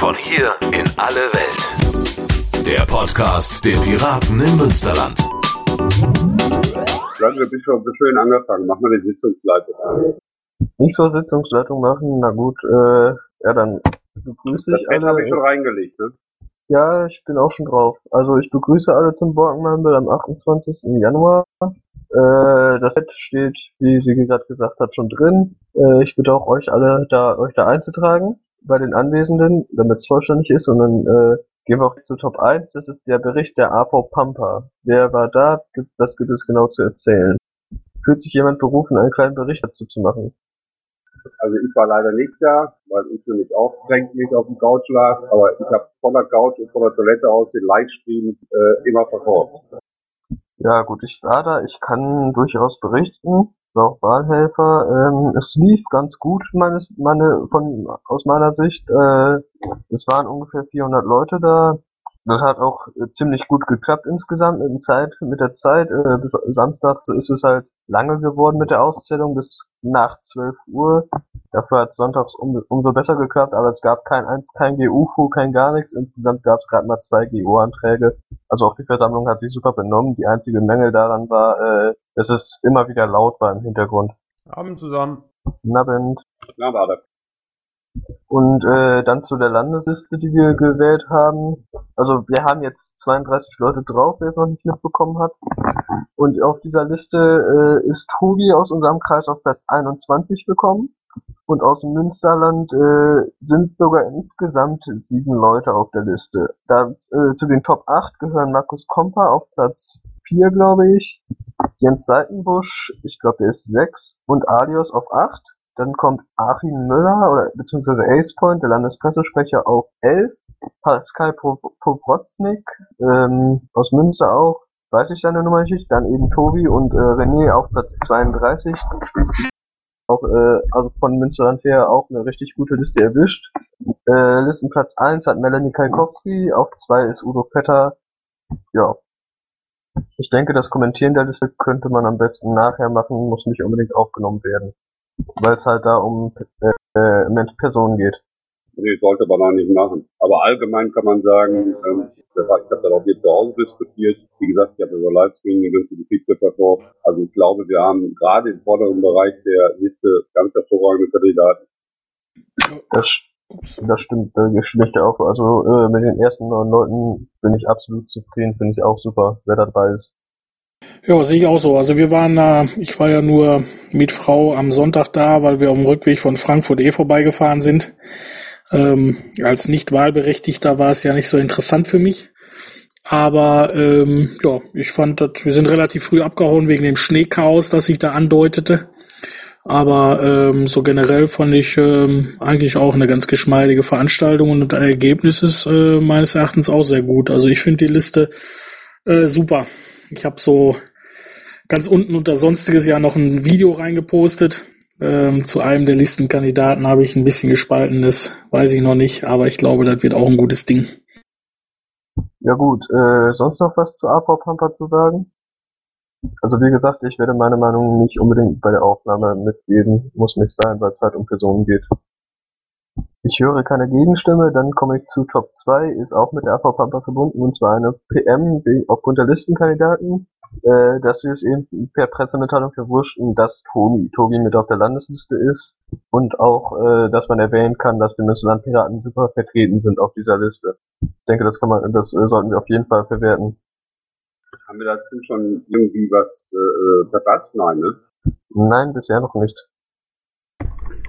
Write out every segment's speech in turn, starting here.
Von hier in alle Welt. Der Podcast der Piraten im Münsterland. Sagen wir, bist schon schön angefangen. Mach mal die Sitzungsleitung. Nicht so Sitzungsleitung machen, na gut, äh, ja dann begrüße Das ich alle. habe ich schon reingelegt, ne? Ja, ich bin auch schon drauf. Also ich begrüße alle zum Borkenhandel am 28. Januar. Äh, das Set steht, wie sie gerade gesagt hat, schon drin. Äh, ich bitte auch euch alle, da euch da einzutragen bei den Anwesenden, damit es vollständig ist. Und dann äh, gehen wir auch zu Top 1. Das ist der Bericht der APO Pampa. Wer war da? Was gibt es genau zu erzählen? Fühlt sich jemand berufen, einen kleinen Bericht dazu zu machen? Also ich war leider nicht da, weil ich nämlich auch kränklich auf dem Couch lag, aber ich habe von der Couch und von der Toilette aus den Livestream äh, immer verfolgt. Ja, gut, ich war da, ich kann durchaus berichten, auch Wahlhelfer. Ähm, es lief ganz gut, meines, meine, von, aus meiner Sicht. Äh, es waren ungefähr 400 Leute da. Das hat auch äh, ziemlich gut geklappt insgesamt mit, der Zeit, mit der Zeit. Äh, bis Samstag ist es halt lange geworden mit der Auszählung bis nach 12 Uhr. Dafür hat sonntags um, umso besser geklappt, aber es gab kein, eins- kein GU-Fu, kein gar nichts. Insgesamt gab es gerade mal zwei GU-Anträge. Also auch die Versammlung hat sich super benommen. Die einzige Mängel daran war, äh, dass es immer wieder laut war im Hintergrund. Abend zusammen. Nabend. Na, war das. Und äh, dann zu der Landesliste, die wir gewählt haben. Also wir haben jetzt 32 Leute drauf, wer es noch nicht mitbekommen hat. Und auf dieser Liste äh, ist Tobi aus unserem Kreis auf Platz 21 gekommen. Und aus dem Münsterland äh, sind sogar insgesamt sieben Leute auf der Liste. Da äh, zu den Top 8 gehören Markus Kompa auf Platz 4, glaube ich. Jens Seitenbusch, ich glaube, der ist 6. Und Alios auf 8. Dann kommt Achim Müller, oder beziehungsweise Ace Point, der Landespressesprecher, auf 11. Pascal Pro- Poproznik, ähm, aus Münster auch, weiß ich seine Nummer nicht. Dann eben Tobi und äh, René auf Platz 32. Auch, äh, also von Münsterland her auch eine richtig gute Liste erwischt. Äh, Listenplatz 1 hat Melanie Kalkowski, auf 2 ist Udo Vetter. Ja. Ich denke, das Kommentieren der Liste könnte man am besten nachher machen, muss nicht unbedingt aufgenommen werden. Weil es halt da um äh, äh, Men- Personen geht. Nee, sollte man auch nicht machen. Aber allgemein kann man sagen, ähm, ich habe das auch hier zu Hause diskutiert. Wie gesagt, ich habe über Livestream die ganze Geschichte verfolgt. Also ich glaube, wir haben gerade im vorderen Bereich der Liste ganz hervorragende Kandidaten. Das, das stimmt, da stimme ich dir auch. Also äh, mit den ersten neun Leuten bin ich absolut zufrieden, finde ich auch super, wer dabei ist. Ja, sehe ich auch so. Also wir waren da, ich war ja nur mit Frau am Sonntag da, weil wir auf dem Rückweg von Frankfurt eh vorbeigefahren sind. Ähm, als nicht wahlberechtigter war es ja nicht so interessant für mich. Aber ähm, ja, ich fand, dass wir sind relativ früh abgehauen wegen dem Schneechaos, das sich da andeutete. Aber ähm, so generell fand ich ähm, eigentlich auch eine ganz geschmeidige Veranstaltung und das Ergebnis ist äh, meines Erachtens auch sehr gut. Also ich finde die Liste äh, super. Ich habe so ganz unten unter sonstiges Jahr noch ein Video reingepostet. Ähm, zu einem der Listenkandidaten habe ich ein bisschen gespaltenes, weiß ich noch nicht, aber ich glaube, das wird auch ein gutes Ding. Ja gut, äh, sonst noch was zu APO Pampa zu sagen? Also wie gesagt, ich werde meine Meinung nicht unbedingt bei der Aufnahme mitgeben, muss nicht sein, weil es halt um Personen geht. Ich höre keine Gegenstimme, dann komme ich zu Top 2, ist auch mit der AV Pampa verbunden, und zwar eine PM die- aufgrund der Listenkandidaten, äh, dass wir es eben per Pressemitteilung verwurschten, dass Tobi, Tobi mit auf der Landesliste ist und auch, äh, dass man erwähnen kann, dass die Münsterland-Piraten super vertreten sind auf dieser Liste. Ich denke, das kann man, das äh, sollten wir auf jeden Fall verwerten. Haben wir dazu schon irgendwie was äh, verpasst? Nein, ne? Nein, bisher noch nicht.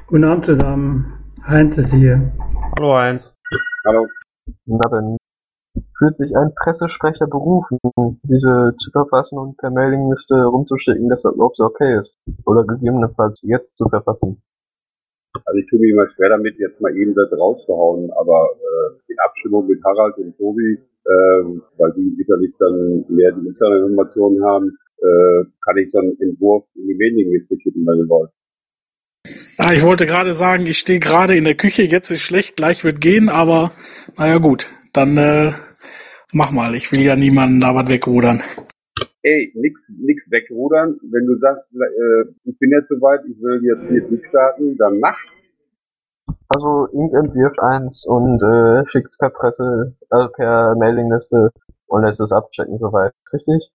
Guten Abend zusammen. Heinz ist hier. Hallo Heinz. Hallo. Na dann fühlt sich ein Pressesprecher berufen, diese zu verfassen und per Mailingliste rumzuschicken, dass das überhaupt so okay ist. Oder gegebenenfalls jetzt zu verfassen. Also ich tue mir immer schwer damit, jetzt mal eben das rauszuhauen, aber äh, in Abstimmung mit Harald und Tobi, ähm, weil die sicherlich dann mehr die Informationen haben, äh, kann ich so einen Entwurf in die Mailingliste kippen, wenn ihr wollt. Ah, ich wollte gerade sagen, ich stehe gerade in der Küche, jetzt ist schlecht, gleich wird gehen, aber naja gut, dann äh, mach mal. Ich will ja niemanden da was wegrudern. Ey, nix, nix wegrudern. Wenn du sagst, äh, ich bin jetzt soweit, ich will jetzt hier durchstarten, dann mach. Also Ink entwirft eins und äh, schickt's per Presse, also per Mailingliste und lässt es abchecken soweit, richtig?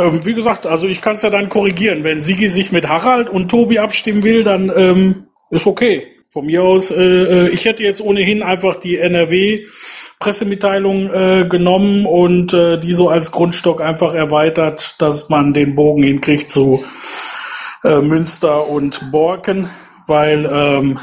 Ähm, wie gesagt, also ich kann es ja dann korrigieren. Wenn Sigi sich mit Harald und Tobi abstimmen will, dann ähm, ist okay. Von mir aus, äh, äh ich hätte jetzt ohnehin einfach die NRW-Pressemitteilung äh, genommen und äh, die so als Grundstock einfach erweitert, dass man den Bogen hinkriegt zu äh, Münster und Borken, weil ähm,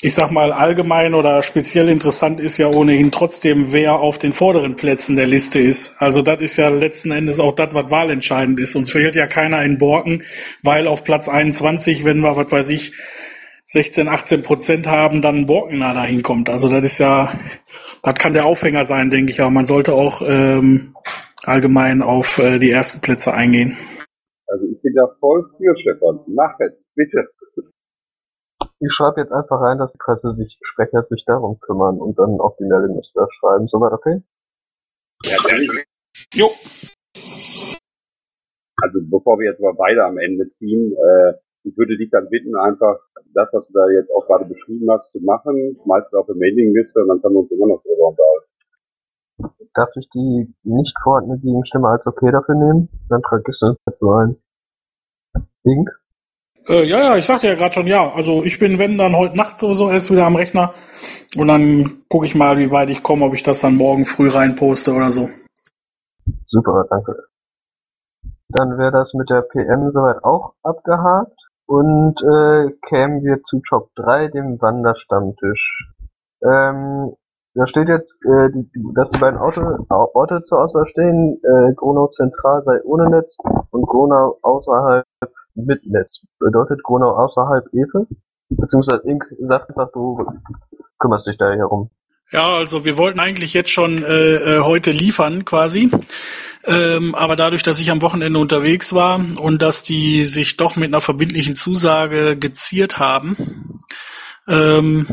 ich sag mal, allgemein oder speziell interessant ist ja ohnehin trotzdem, wer auf den vorderen Plätzen der Liste ist. Also das ist ja letzten Endes auch das, was wahlentscheidend ist. Uns fehlt ja keiner in Borken, weil auf Platz 21, wenn wir, was weiß ich, 16, 18 Prozent haben, dann Borkener da hinkommt. Also das ist ja, das kann der Aufhänger sein, denke ich. Aber man sollte auch ähm, allgemein auf äh, die ersten Plätze eingehen. Also ich bin da voll für, Stefan. Mach es, bitte. Ich schreibe jetzt einfach rein, dass die Presse sich Sprecher sich darum kümmern und dann auf die Meldungsliste schreiben. Soweit okay? Ja, dann, Jo, also bevor wir jetzt mal beide am Ende ziehen, äh, ich würde dich dann bitten, einfach das, was du da jetzt auch gerade beschrieben hast, zu machen, meistens auf der Mailingliste und dann können wir uns immer noch drüber unterhalten. Darf ich die nicht vorhandene Gegenstimme als okay dafür nehmen? Dann trage ich es jetzt so ein. Ink? Äh, ja, ja, ich sagte ja gerade schon, ja. Also ich bin, wenn dann heute Nacht sowieso erst wieder am Rechner und dann gucke ich mal, wie weit ich komme, ob ich das dann morgen früh reinposte oder so. Super, danke. Dann wäre das mit der PM soweit auch abgehakt und äh, kämen wir zu Job 3, dem Wanderstammtisch. Ähm, da steht jetzt, äh, die, dass die beiden Orte, Orte zur Auswahl stehen, äh, Gronau zentral sei ohne Netz und Gronau außerhalb mit Netz. Bedeutet Gronau außerhalb Efe? Beziehungsweise Ink sagt einfach, du kümmerst dich da herum. Ja, also wir wollten eigentlich jetzt schon äh, äh, heute liefern quasi. Ähm, aber dadurch, dass ich am Wochenende unterwegs war und dass die sich doch mit einer verbindlichen Zusage geziert haben, ähm,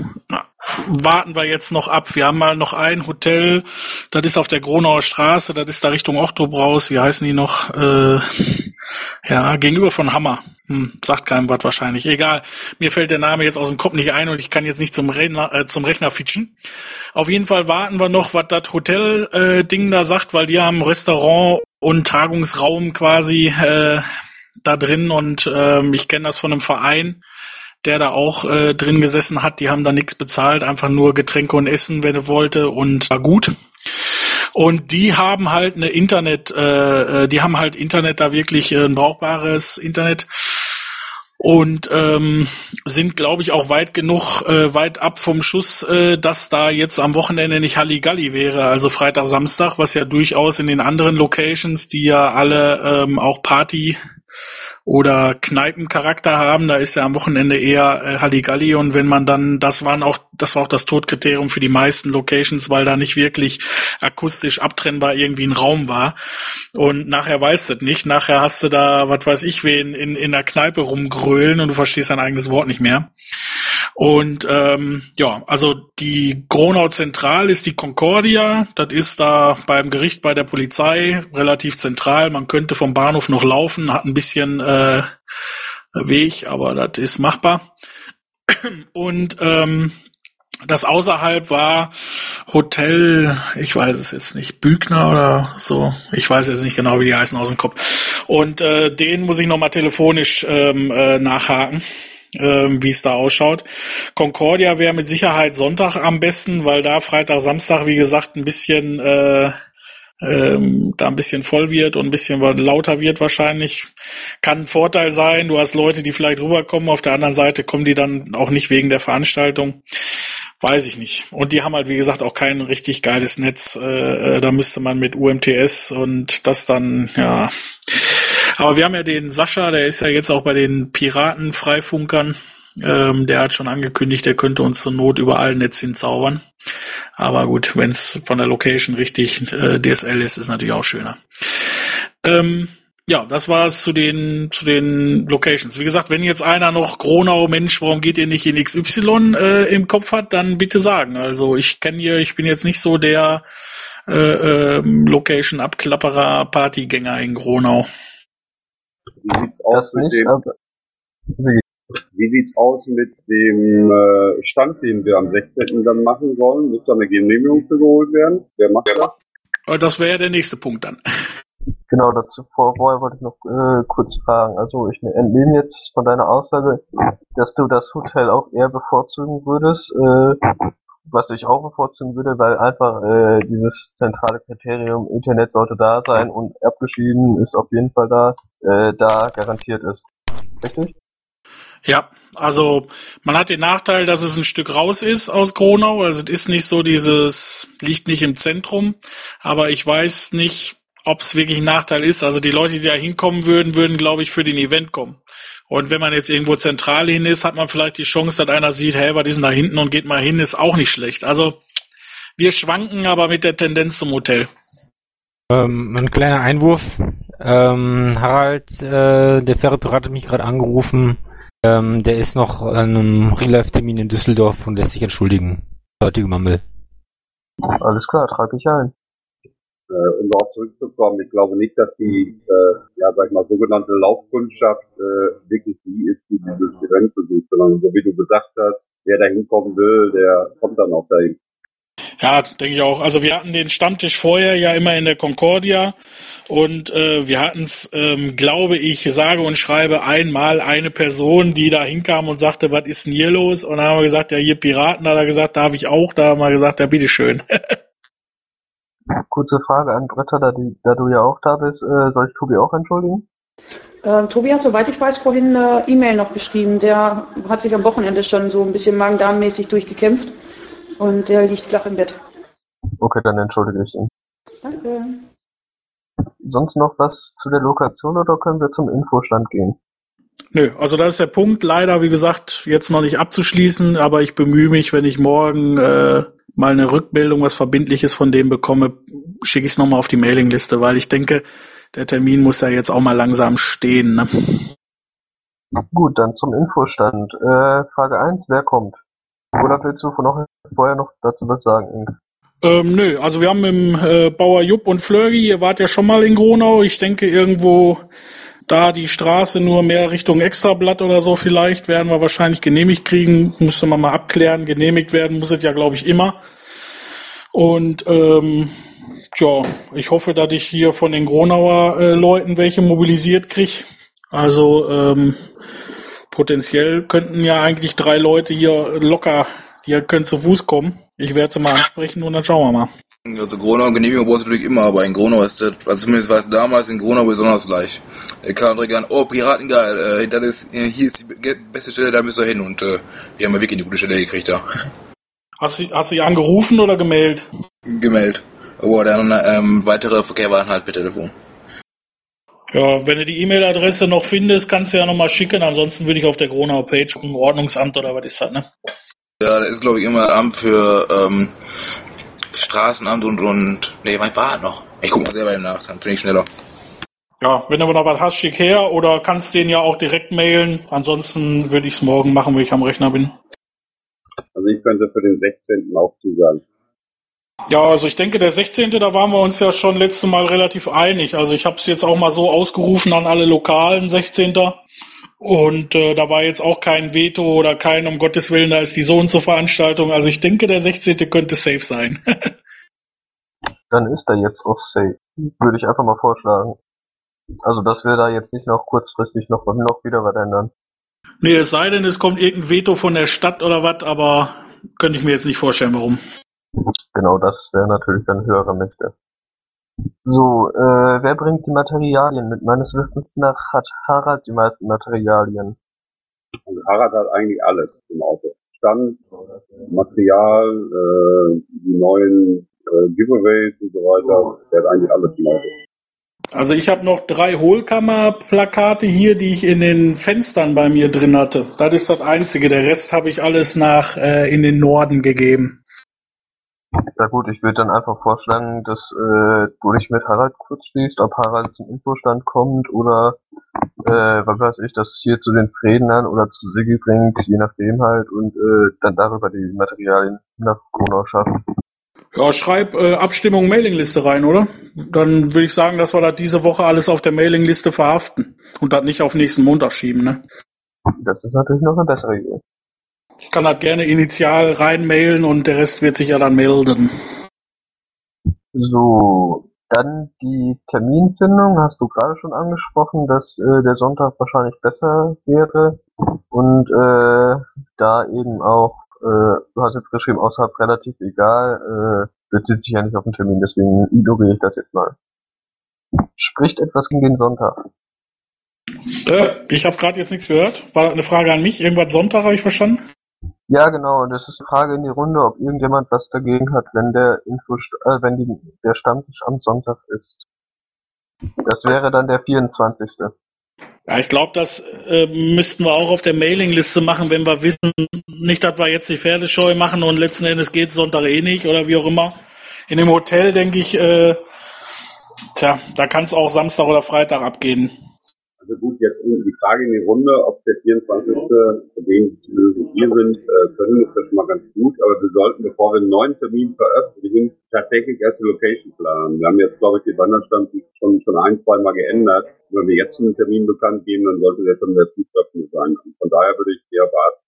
warten wir jetzt noch ab. Wir haben mal noch ein Hotel, das ist auf der Gronauer Straße, das ist da Richtung Oktobraus, wie heißen die noch? Äh, ja, gegenüber von Hammer. Hm, sagt keinem was wahrscheinlich. Egal. Mir fällt der Name jetzt aus dem Kopf nicht ein und ich kann jetzt nicht zum Rechner, äh, zum Rechner fitschen. Auf jeden Fall warten wir noch, was das Hotel-Ding da sagt, weil die haben Restaurant und Tagungsraum quasi äh, da drin und ähm, ich kenne das von einem Verein, der da auch äh, drin gesessen hat. Die haben da nichts bezahlt, einfach nur Getränke und Essen, wenn er wollte und war gut. Und die haben halt eine Internet, äh, äh, die haben halt Internet da wirklich äh, ein brauchbares Internet. Und ähm, sind, glaube ich, auch weit genug, äh, weit ab vom Schuss, äh, dass da jetzt am Wochenende nicht Halligalli wäre, also Freitag, Samstag, was ja durchaus in den anderen Locations, die ja alle ähm, auch Party oder Kneipencharakter haben, da ist ja am Wochenende eher äh, Halligalli. Und wenn man dann, das waren auch, das war auch das Todkriterium für die meisten Locations, weil da nicht wirklich akustisch abtrennbar irgendwie ein Raum war. Und nachher weißt du nicht, nachher hast du da, was weiß ich, wen in, in der Kneipe rumgrölen und du verstehst dein eigenes Wort nicht mehr. Und ähm, ja, also die Gronau Zentral ist die Concordia. Das ist da beim Gericht bei der Polizei relativ zentral. Man könnte vom Bahnhof noch laufen, hat ein bisschen äh, Weg, aber das ist machbar. Und ähm, das außerhalb war Hotel, ich weiß es jetzt nicht, Bügner oder so. Ich weiß jetzt nicht genau, wie die heißen aus dem Kopf. Und äh, den muss ich nochmal telefonisch ähm, äh, nachhaken ähm, wie es da ausschaut. Concordia wäre mit Sicherheit Sonntag am besten, weil da Freitag, Samstag, wie gesagt, ein bisschen äh, ähm, da ein bisschen voll wird und ein bisschen lauter wird wahrscheinlich. Kann ein Vorteil sein. Du hast Leute, die vielleicht rüberkommen. Auf der anderen Seite kommen die dann auch nicht wegen der Veranstaltung. Weiß ich nicht. Und die haben halt, wie gesagt, auch kein richtig geiles Netz. Äh, äh, da müsste man mit UMTS und das dann, ja. Aber wir haben ja den Sascha, der ist ja jetzt auch bei den Piraten-Freifunkern. Ähm, der hat schon angekündigt, der könnte uns zur Not überall Netz hinzaubern. Aber gut, wenn es von der Location richtig äh, DSL ist, ist natürlich auch schöner. Ähm, ja, das war's zu den zu den Locations. Wie gesagt, wenn jetzt einer noch Gronau, Mensch, warum geht ihr nicht in XY äh, im Kopf hat, dann bitte sagen. Also ich kenne hier, ich bin jetzt nicht so der äh, ähm, Location Abklapperer Partygänger in Gronau. Wie sieht's aus Das mit nicht, dem, Wie sieht's aus mit dem äh, Stand, den wir am 16. dann machen sollen? Muss da eine Genehmigung für geholt werden? Wer macht das? Das wäre ja der nächste Punkt dann. Genau, dazu vor, vorher wollte ich noch äh, kurz fragen. Also ich entnehme jetzt von deiner Aussage, dass du das Hotel auch eher bevorzugen würdest, äh, was ich auch bevorzugen würde, weil einfach äh, dieses zentrale Kriterium Internet sollte da sein und abgeschieden ist auf jeden Fall da, äh, da garantiert ist. Richtig? Ja, also man hat den Nachteil, dass es ein Stück raus ist aus Gronau. Also es ist nicht so dieses, liegt nicht im Zentrum, aber ich weiß nicht, ob es wirklich ein Nachteil ist. Also die Leute, die da hinkommen würden, würden, glaube ich, für den Event kommen. Und wenn man jetzt irgendwo zentral hin ist, hat man vielleicht die Chance, dass einer sieht, hey, ist denn da hinten und geht mal hin, ist auch nicht schlecht. Also wir schwanken aber mit der Tendenz zum Hotel. Ähm, ein kleiner Einwurf. Ähm, Harald, äh, der Ferrepirat hat mich gerade angerufen. Ähm, der ist noch an einem Real-Life-Termin in Düsseldorf und lässt sich entschuldigen. Heutige Mammel. Alles klar, trage ich ein. Äh, um darauf zurückzukommen, ich glaube nicht, dass die, äh, ja, sag ich mal, sogenannte Laufkundschaft äh, wirklich die ist, die dieses Event besucht, sondern so wie du gesagt hast, wer da hinkommen will, der kommt dann auch dahin. Ja, denke ich auch. Also wir hatten den Stammtisch vorher ja immer in der Concordia und äh, wir hatten es, ähm, glaube ich, sage und schreibe einmal eine Person, die da hinkam und sagte, was ist denn hier los? Und dann haben wir gesagt, ja, hier Piraten, da hat er gesagt, darf ich auch? Da haben wir gesagt, ja, bitteschön. Kurze Frage an Britta, da, die, da du ja auch da bist, äh, soll ich Tobi auch entschuldigen? Ähm, Tobi hat, soweit ich weiß, vorhin eine E-Mail noch geschrieben. Der hat sich am Wochenende schon so ein bisschen magen-darm-mäßig durchgekämpft und der liegt flach im Bett. Okay, dann entschuldige ich ihn. Danke. Sonst noch was zu der Lokation oder können wir zum Infostand gehen? Nö, also das ist der Punkt, leider, wie gesagt, jetzt noch nicht abzuschließen, aber ich bemühe mich, wenn ich morgen äh, mal eine Rückmeldung, was Verbindliches von dem bekomme, schicke ich es nochmal auf die Mailingliste, weil ich denke, der Termin muss ja jetzt auch mal langsam stehen. Ne? Gut, dann zum Infostand. Äh, Frage 1, wer kommt? Oder willst du noch, vorher noch dazu was sagen? Inge? Ähm, nö, also wir haben im äh, Bauer Jupp und Flörgi, ihr wart ja schon mal in Gronau, ich denke irgendwo da die Straße nur mehr Richtung Extrablatt oder so vielleicht werden wir wahrscheinlich genehmigt kriegen, müsste man mal abklären, genehmigt werden muss es ja glaube ich immer. Und ähm, tja, ich hoffe, dass ich hier von den Gronauer äh, Leuten welche mobilisiert krieg. Also ähm, potenziell könnten ja eigentlich drei Leute hier locker, hier können zu Fuß kommen. Ich werde sie mal ansprechen und dann schauen wir mal. Also Gronau Genehmigung brauchst du natürlich immer, aber in Gronau ist das, also zumindest war es damals in Gronau besonders leicht. Er kam direkt an, oh Piraten geil, äh, das ist, äh, hier ist die be- beste Stelle, da müsst ihr hin und äh, wir haben ja wirklich eine gute Stelle gekriegt da. Hast du, hast du die angerufen oder gemeldet? Gemeldet. Aber dann ähm, weitere Verkehr waren halt per Telefon. Ja, wenn du die E-Mail-Adresse noch findest, kannst du ja nochmal schicken. Ansonsten würde ich auf der Gronauer Page gucken, Ordnungsamt oder was ist das, ne? Ja, das ist glaube ich immer Amt für ähm, Straßenamt und und nee, war das noch? Ich guck mal selber im nach, dann finde ich schneller. Ja, wenn du noch was hast, schick her oder kannst den ja auch direkt mailen. Ansonsten würde ich es morgen machen, wenn ich am Rechner bin. Also ich könnte für den 16. auch zusagen. Ja, also ich denke, der 16. da waren wir uns ja schon letztes Mal relativ einig. Also ich habe es jetzt auch mal so ausgerufen an alle Lokalen 16. Und äh, da war jetzt auch kein Veto oder kein, um Gottes Willen, da ist die so und so Veranstaltung. Also ich denke, der 16. könnte safe sein. Dann ist er jetzt auch safe. Würde ich einfach mal vorschlagen. Also, dass wir da jetzt nicht noch kurzfristig noch, noch wieder was ändern. nee, es sei denn, es kommt irgendein Veto von der Stadt oder was, aber könnte ich mir jetzt nicht vorstellen, warum. Genau, das wäre natürlich dann höherer Mächte. So, äh, wer bringt die Materialien mit? Meines Wissens nach hat Harald die meisten Materialien. Und Harald hat eigentlich alles im Auto. Stand, Material, äh, die neuen äh, Giveaways und so weiter. Der hat eigentlich alles im Auto. Also ich habe noch drei Hohlkammerplakate hier, die ich in den Fenstern bei mir drin hatte. Das ist das Einzige. Der Rest habe ich alles nach äh, in den Norden gegeben. Na gut, ich würde dann einfach vorschlagen, dass äh, du dich mit Harald kurz schließt, ob Harald zum Infostand kommt oder äh, was weiß ich, das hier zu den Rednern oder zu Siggi bringt, je nachdem halt und äh, dann darüber die Materialien nach Gronau schaffen. Ja, schreib äh, Abstimmung Mailingliste rein, oder? Dann würde ich sagen, dass wir das diese Woche alles auf der Mailingliste verhaften und das nicht auf nächsten Montag schieben, ne? Das ist natürlich noch eine bessere Idee. Ich kann halt gerne initial reinmailen und der Rest wird sich ja dann melden. So, dann die Terminfindung hast du gerade schon angesprochen, dass äh, der Sonntag wahrscheinlich besser wäre und äh, da eben auch, äh, du hast jetzt geschrieben, außerhalb relativ egal, äh, bezieht sich ja nicht auf den Termin, deswegen ignoriere ich das jetzt mal. Spricht etwas gegen den Sonntag? Äh, ich habe gerade jetzt nichts gehört. War eine Frage an mich? Irgendwas Sonntag habe ich verstanden? Ja, genau. Das ist eine Frage in die Runde, ob irgendjemand was dagegen hat, wenn der Info, äh, wenn die, der Stammtisch am Sonntag ist. Das wäre dann der 24. Ja, ich glaube, das äh, müssten wir auch auf der Mailingliste machen, wenn wir wissen, nicht, dass wir jetzt die Pferdescheu machen und letzten Endes geht Sonntag eh nicht oder wie auch immer. In dem Hotel denke ich, äh, tja, da kann es auch Samstag oder Freitag abgehen. Also gut, jetzt die Frage in die Runde, ob der 24. von dem die hier sind, äh, können, ist ja schon mal ganz gut. Aber wir sollten, bevor wir einen neuen Termin veröffentlichen, tatsächlich erst eine Location planen. Wir haben jetzt, glaube ich, den Wanderstand schon, schon ein, zwei Mal geändert. Wenn wir jetzt einen Termin bekannt geben, dann sollte der schon der zutreffende sein. Von daher würde ich eher warten.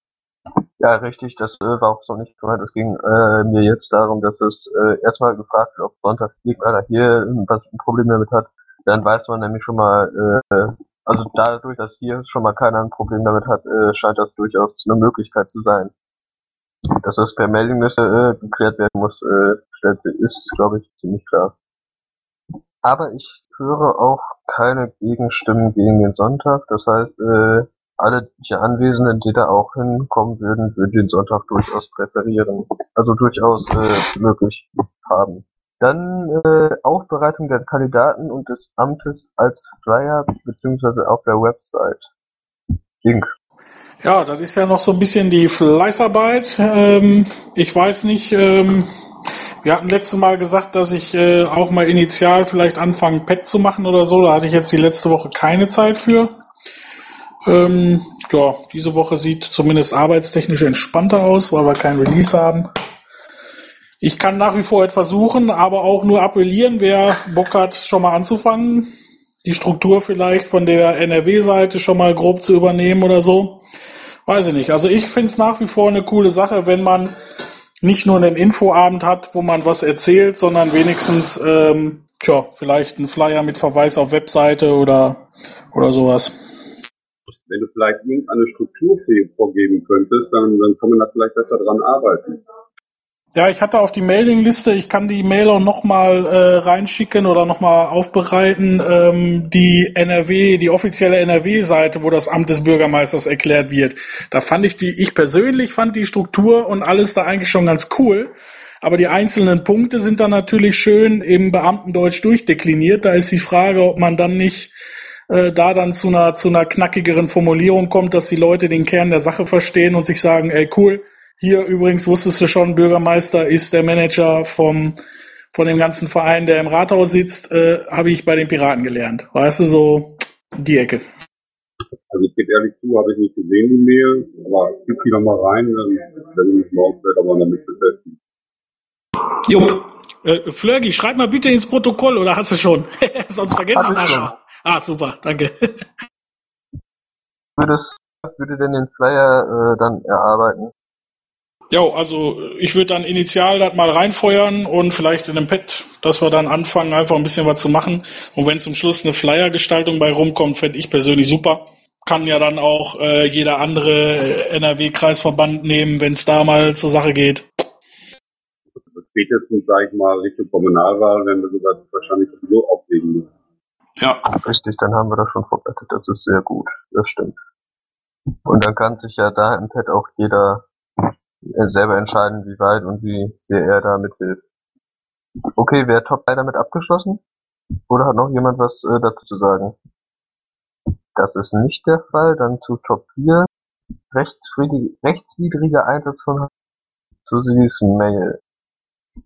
Ja, richtig, das äh, war auch so nicht gemeint. Es ging äh, mir jetzt darum, dass es äh, erstmal gefragt wird, ob Sonntag irgendeiner hier was ein Problem damit hat. Dann weiß man nämlich schon mal, äh, also dadurch, dass hier schon mal keiner ein Problem damit hat, äh, scheint das durchaus eine Möglichkeit zu sein. Dass das per Mailingliste äh, geklärt werden muss, äh, ist, glaube ich, ziemlich klar. Aber ich höre auch keine Gegenstimmen gegen den Sonntag. Das heißt, äh, alle hier Anwesenden, die da auch hinkommen würden, würden den Sonntag durchaus präferieren. Also durchaus äh, möglich haben. Dann äh, Aufbereitung der Kandidaten und des Amtes als Flyer beziehungsweise auf der Website. Link. Ja, das ist ja noch so ein bisschen die Fleißarbeit. Ähm, ich weiß nicht, ähm, wir hatten letztes Mal gesagt, dass ich äh, auch mal initial vielleicht anfange, Pad zu machen oder so. Da hatte ich jetzt die letzte Woche keine Zeit für. Ähm, ja, diese Woche sieht zumindest arbeitstechnisch entspannter aus, weil wir kein Release haben. Ich kann nach wie vor etwas suchen, aber auch nur appellieren, wer Bock hat, schon mal anzufangen, die Struktur vielleicht von der NRW-Seite schon mal grob zu übernehmen oder so. Weiß ich nicht. Also ich finde es nach wie vor eine coole Sache, wenn man nicht nur einen Infoabend hat, wo man was erzählt, sondern wenigstens ähm, tja, vielleicht einen Flyer mit Verweis auf Webseite oder, oder sowas. Wenn du vielleicht irgendeine Struktur vorgeben könntest, dann, dann kann man da vielleicht besser dran arbeiten. Ja, ich hatte auf die Mailingliste, ich kann die Mail auch nochmal äh, reinschicken oder nochmal aufbereiten, ähm, die NRW, die offizielle NRW-Seite, wo das Amt des Bürgermeisters erklärt wird. Da fand ich die, ich persönlich fand die Struktur und alles da eigentlich schon ganz cool. Aber die einzelnen Punkte sind dann natürlich schön im Beamtendeutsch durchdekliniert. Da ist die Frage, ob man dann nicht äh, da dann zu einer, zu einer knackigeren Formulierung kommt, dass die Leute den Kern der Sache verstehen und sich sagen, ey cool, hier übrigens wusstest du schon, Bürgermeister ist der Manager vom von dem ganzen Verein, der im Rathaus sitzt, äh, habe ich bei den Piraten gelernt. Weißt du, so die Ecke. Also ich gebe ehrlich zu, habe ich nicht gesehen, die Mail, aber gib die nochmal rein, dann werde ich mich morgen vielleicht aber damit beschäftigen. Jupp. Äh, Flörgi, schreib mal bitte ins Protokoll, oder hast du schon? Sonst vergessen wir schon. Ah, super, danke. Würdest, würde denn den Flyer äh, dann erarbeiten? Jo, also ich würde dann initial das mal reinfeuern und vielleicht in einem Pad, dass wir dann anfangen, einfach ein bisschen was zu machen. Und wenn zum Schluss eine Flyer-Gestaltung bei rumkommt, fände ich persönlich super. Kann ja dann auch äh, jeder andere NRW-Kreisverband nehmen, wenn es da mal zur Sache geht. Spätestens, sage ich mal, Richtung Kommunalwahl, wenn wir sogar wahrscheinlich so auflegen müssen. Ja. Richtig, dann haben wir das schon vorbereitet. Das ist sehr gut. Das stimmt. Und dann kann sich ja da im Pad auch jeder selber entscheiden, wie weit und wie sehr er da mithilft. Okay, wäre Top 3 damit abgeschlossen? Oder hat noch jemand was äh, dazu zu sagen? Das ist nicht der Fall. Dann zu Top 4. Rechtswidrige, rechtswidriger Einsatz von Susis Mail.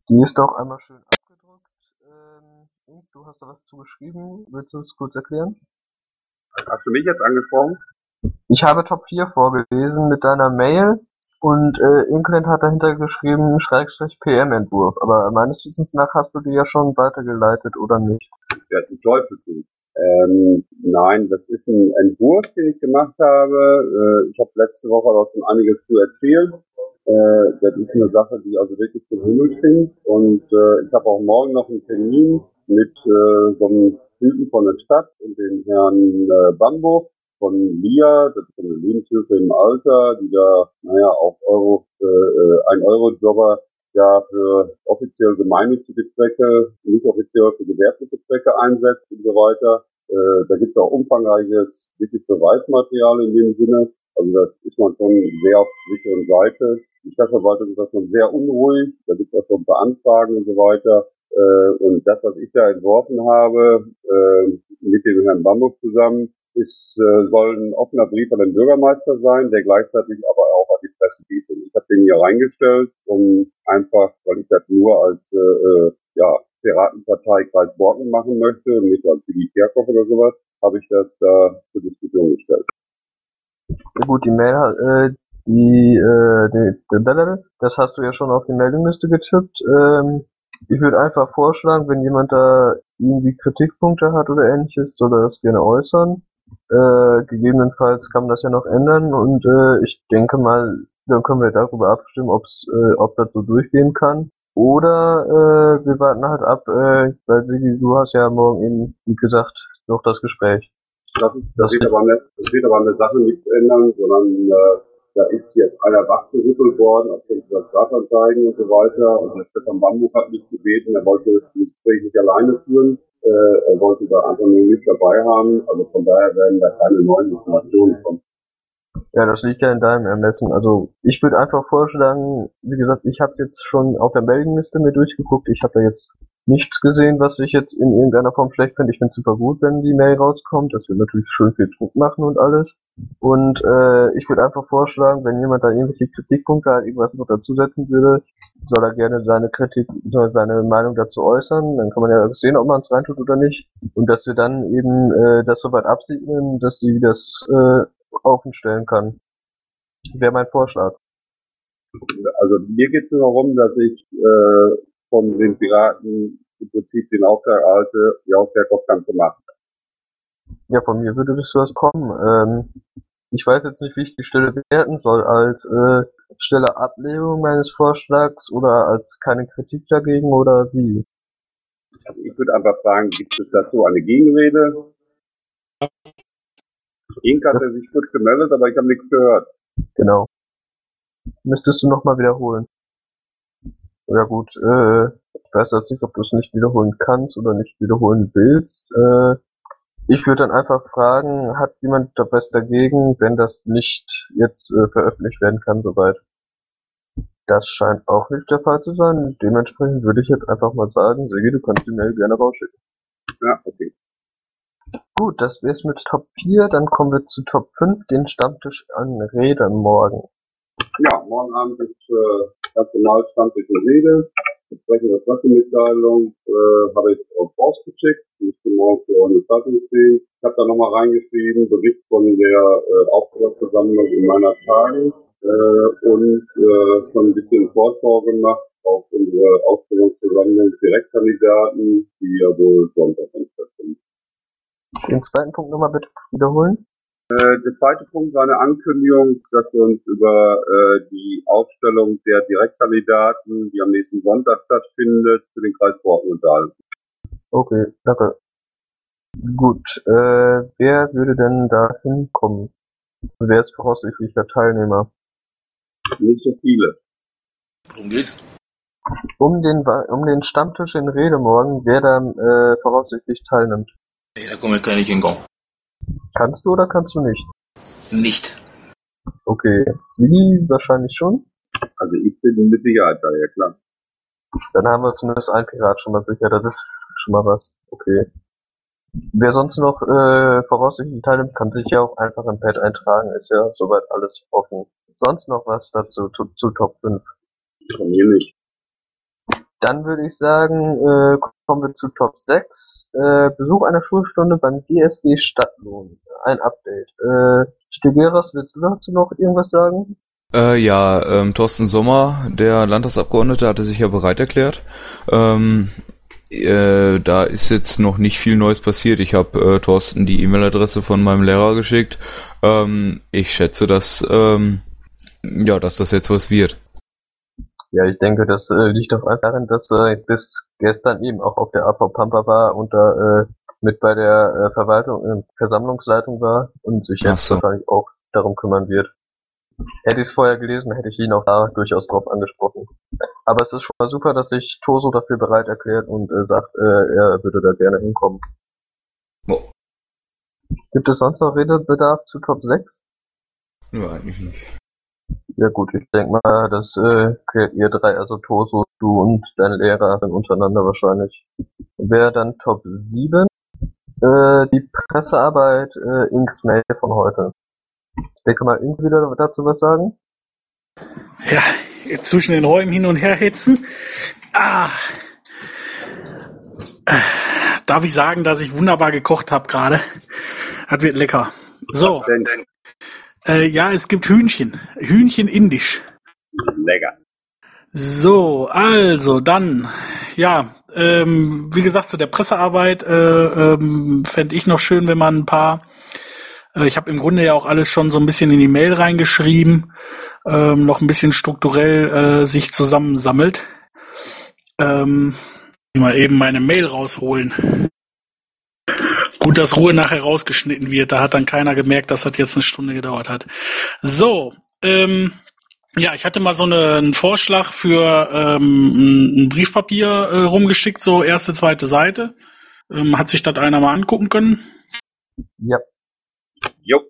Die ist doch einmal schön abgedruckt. Ähm, du hast da was zu geschrieben. Willst du es kurz erklären? Hast du mich jetzt angesprochen? Ich habe Top 4 vorgelesen mit deiner Mail und äh, Inkland hat dahinter geschrieben Schrägstrich PM-Entwurf. Aber meines Wissens nach hast du die ja schon weitergeleitet, oder nicht? Ja, die Teufel tun. Ähm, nein, das ist ein Entwurf, den ich gemacht habe. Äh, ich habe letzte Woche auch schon einiges zu erzählen. Äh, das ist eine Sache, die also wirklich zum Himmel stinkt. Und äh, ich habe auch morgen noch einen Termin mit äh, so einem Typen von der Stadt und dem Herrn äh, Bambo von LIA, das ist eine Lebenshilfe im Alter, die da, naja, auch Euro, äh, ein Euro-Jobber ja für offiziell gemeinnützige Zwecke, nicht offiziell für gewerbliche Zwecke einsetzt und so weiter. Äh, da gibt es auch umfangreiches, wirklich Beweismaterial in dem Sinne. Also da ist man schon sehr auf der sicheren Seite. Die Stadtverwaltung ist da schon sehr unruhig. Da gibt es auch schon Anfragen und so weiter. Äh, und das, was ich da entworfen habe, äh, mit dem Herrn Bambuch zusammen, ist, äh, soll ein offener Brief an den Bürgermeister sein, der gleichzeitig aber auch an die Presse geht. Und ich habe den hier reingestellt, um einfach, weil ich das nur als äh, äh ja, Piratenpartei Kreis Borken machen möchte, nicht als Militärkopf oder sowas, habe ich das da zur Diskussion gestellt. Ja gut, die Mail, äh, die, äh, die, das hast du ja schon auf die Meldungliste getippt. Ähm, ich würde einfach vorschlagen, wenn jemand da irgendwie Kritikpunkte hat oder ähnliches, soll er das gerne äußern. Äh, gegebenenfalls kann man das ja noch ändern und äh, ich denke mal, dann können wir darüber abstimmen, ob's, äh, ob das so durchgehen kann. Oder äh, wir warten halt ab, äh, weil Sigi, du hast ja morgen eben, wie gesagt, noch das Gespräch. Das, das, wird, aber eine, das wird aber eine Sache nicht ändern, sondern äh, da ist jetzt einer wachgerüttelt worden aufgrund der Strafanzeigen und so weiter. Und der Stefan Bambuch hat mich gebeten, er wollte das Gespräch nicht alleine führen. Äh, er wollte da einfach nur nicht dabei haben. Also von daher werden da keine neuen Informationen kommen. Ja, das liegt ja in deinem Ermessen. Also ich würde einfach vorschlagen, wie gesagt, ich habe jetzt schon auf der Meldenliste mir durchgeguckt. Ich habe da jetzt nichts gesehen, was ich jetzt in irgendeiner Form schlecht finde. Ich finde es super gut, wenn die Mail rauskommt. Das wird natürlich schön viel Druck machen und alles. Und äh, ich würde einfach vorschlagen, wenn jemand da irgendwelche Kritikpunkte hat, irgendwas noch dazusetzen würde, soll er gerne seine Kritik, seine Meinung dazu äußern. Dann kann man ja sehen, ob man es reintut oder nicht. Und dass wir dann eben äh, das soweit absegnen, dass die das äh, offen stellen kann. Wäre mein Vorschlag. Also mir geht es nur darum, dass ich äh, von den Piraten im Prinzip den Auftrag halte, die Aufklärungskampf machen. Ja, von mir würde das was kommen. Ähm, ich weiß jetzt nicht, wie ich die Stelle bewerten soll, als äh, Stelle Ablehnung meines Vorschlags oder als keine Kritik dagegen oder wie? Also ich würde einfach fragen, gibt es dazu eine Gegenrede? Ink hat er sich kurz gemeldet, aber ich habe nichts gehört. Genau. Müsstest du nochmal wiederholen. Ja gut, äh, ich weiß jetzt nicht, ob du es nicht wiederholen kannst oder nicht wiederholen willst. Äh, ich würde dann einfach fragen, hat jemand da was dagegen, wenn das nicht jetzt äh, veröffentlicht werden kann, soweit? Das scheint auch nicht der Fall zu sein. Dementsprechend würde ich jetzt einfach mal sagen, Sigi, du kannst die Mail gerne rausschicken. Ja, okay. Gut, das wär's mit Top 4. Dann kommen wir zu Top 5, den Stammtisch an Rädern morgen. Ja, morgen Abend ist äh, Stammtisch und Rede. Entsprechende Pressemitteilung äh, habe ich rausgeschickt. Müsste morgen für eine Zeitung stehen. Ich habe da nochmal reingeschrieben, Bericht von der äh, Auftragsversammlung in meiner Tagen äh, und äh, schon ein bisschen Vorschau gemacht auf unsere Ausstellungsversammlung Direktkandidaten, die ja wohl Sonntag stattfinden. Den zweiten Punkt nochmal bitte wiederholen. Äh, der zweite Punkt war eine Ankündigung, dass wir uns über äh, die Aufstellung der Direktkandidaten, die am nächsten Sonntag stattfindet, für den Kreis Borken unterhalten. Okay, danke. Gut, äh, wer würde denn da hinkommen? Wer ist voraussichtlich der Teilnehmer? Nicht so viele. Worum geht's? Um den, um den Stammtisch in Rede morgen, wer da äh, voraussichtlich teilnimmt. Nee, da kommen wir gar nicht hinkommen. Kannst du oder kannst du nicht? Nicht. Okay. Sie wahrscheinlich schon? Also ich bin mit Sicherheit da, ja klar. Dann haben wir zumindest ein Pirat schon mal sicher. Das ist schon mal was. Okay. Wer sonst noch äh, voraussichtlich teilnimmt, kann sich ja auch einfach im Pad eintragen. Ist ja soweit alles offen. Sonst noch was dazu zu, zu Top 5? Von mir nicht. Dann würde ich sagen, äh, kommen wir zu Top 6. Äh, Besuch einer Schulstunde beim GSG Stadtlohn. Ein Update. Äh, Stegeras, willst du dazu noch irgendwas sagen? Äh, ja, ähm, Thorsten Sommer, der Landtagsabgeordnete, hatte sich ja bereit erklärt. Ähm, Äh, da ist jetzt noch nicht viel Neues passiert. Ich habe äh, Thorsten die E-Mail-Adresse von meinem Lehrer geschickt. Ähm, ich schätze, dass ähm, ja, dass das jetzt was wird. Ja, ich denke, das äh, liegt auch daran, dass äh, bis gestern eben auch auf der AV Pampa war und da äh, mit bei der äh, Verwaltung, äh, Versammlungsleitung war und sich jetzt so. wahrscheinlich auch darum kümmern wird. Hätte ich es vorher gelesen, hätte ich ihn auch da durchaus drauf angesprochen. Aber es ist schon mal super, dass sich Toso dafür bereit erklärt und äh, sagt, äh, er würde da gerne hinkommen. Oh. Gibt es sonst noch Redebedarf zu Top 6? Ja, eigentlich nicht. Ja gut, ich denke mal, das äh, klärt ihr drei, also Toso, du und dein Lehrer dann untereinander wahrscheinlich. Wäre dann Top 7 äh, die Pressearbeit äh, Inks Mail von heute. Ich denke mal, Ink wieder dazu was sagen? Ja, jetzt zwischen den Räumen hin und her hetzen. Ah. Darf ich sagen, dass ich wunderbar gekocht habe gerade? Das wird lecker. So. Denn, Äh, ja, es gibt Hühnchen. Hühnchen indisch. lecker. So, also dann, ja, ähm, wie gesagt, zu der Pressearbeit äh, ähm, fände ich noch schön, wenn man ein paar, äh, ich habe im Grunde ja auch alles schon so ein bisschen in die Mail reingeschrieben, ähm, noch ein bisschen strukturell äh, sich zusammensammelt. Ähm, mal eben meine Mail rausholen. Gut, dass Ruhe nachher rausgeschnitten wird. Da hat dann keiner gemerkt, dass das jetzt eine Stunde gedauert hat. So, ähm, ja, ich hatte mal so eine, einen Vorschlag für ähm, ein Briefpapier äh, rumgeschickt, so erste, zweite Seite. Ähm, hat sich das einer mal angucken können? Ja. Jo.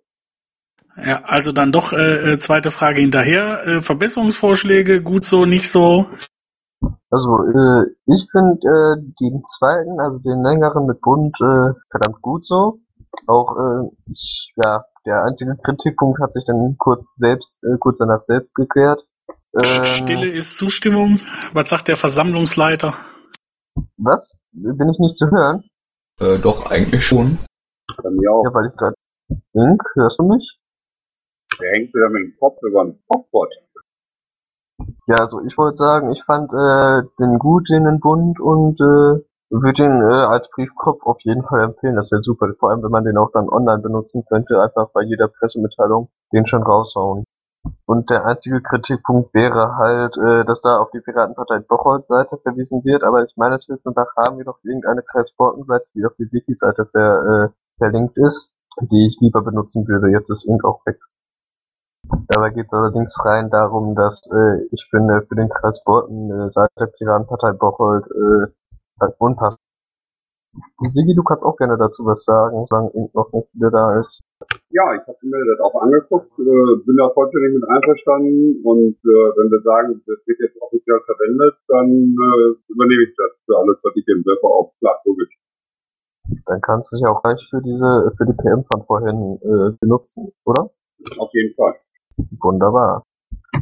Ja, also dann doch äh, äh, zweite Frage hinterher. Äh, Verbesserungsvorschläge, gut so, nicht so. Also, äh, ich finde äh, den zweiten, also den längeren mit Bund, äh, verdammt gut so. Auch, äh, ich, ja, der einzige Kritikpunkt hat sich dann kurz selbst, äh, kurz danach selbst geklärt. Ähm, Stille ist Zustimmung. Was sagt der Versammlungsleiter? Was? Bin ich nicht zu hören? Äh, doch, eigentlich schon. Bei mir auch. Ja, weil ich gerade. Ink, hörst du mich? Der hängt wieder mit dem Kopf über den Popbot. Ja, also ich wollte sagen, ich fand äh, den gut, den in Bund und äh, würde den äh, als Briefkopf auf jeden Fall empfehlen. Das wäre super. Vor allem, wenn man den auch dann online benutzen könnte, einfach bei jeder Pressemitteilung den schon raushauen. Und der einzige Kritikpunkt wäre halt, äh, dass da auf die Piratenpartei Bocholt-Seite verwiesen wird, aber ich meines Wissens nach haben wir doch irgendeine Kreisborken-Seite, die auf die Wiki-Seite ver, äh, verlinkt ist, die ich lieber benutzen würde. Jetzt ist Ink auch weg. Dabei geht es allerdings rein darum, dass äh, ich finde, für den Kreis Borken äh, seit der Piratenpartei Bocholt äh, halt unpassend. Sigi, du kannst auch gerne dazu was sagen, sagen Ink noch nicht wieder da ist. Ja, ich habe mir das auch angeguckt, äh, bin da vollständig mit einverstanden und äh, wenn wir sagen, das wird jetzt offiziell verwendet, dann äh, übernehme ich das für alles, was ich im Werfer auf klar, logisch. Dann kannst du es ja auch gleich für diese, für die PM von vorhin äh, benutzen, oder? Auf jeden Fall. Wunderbar.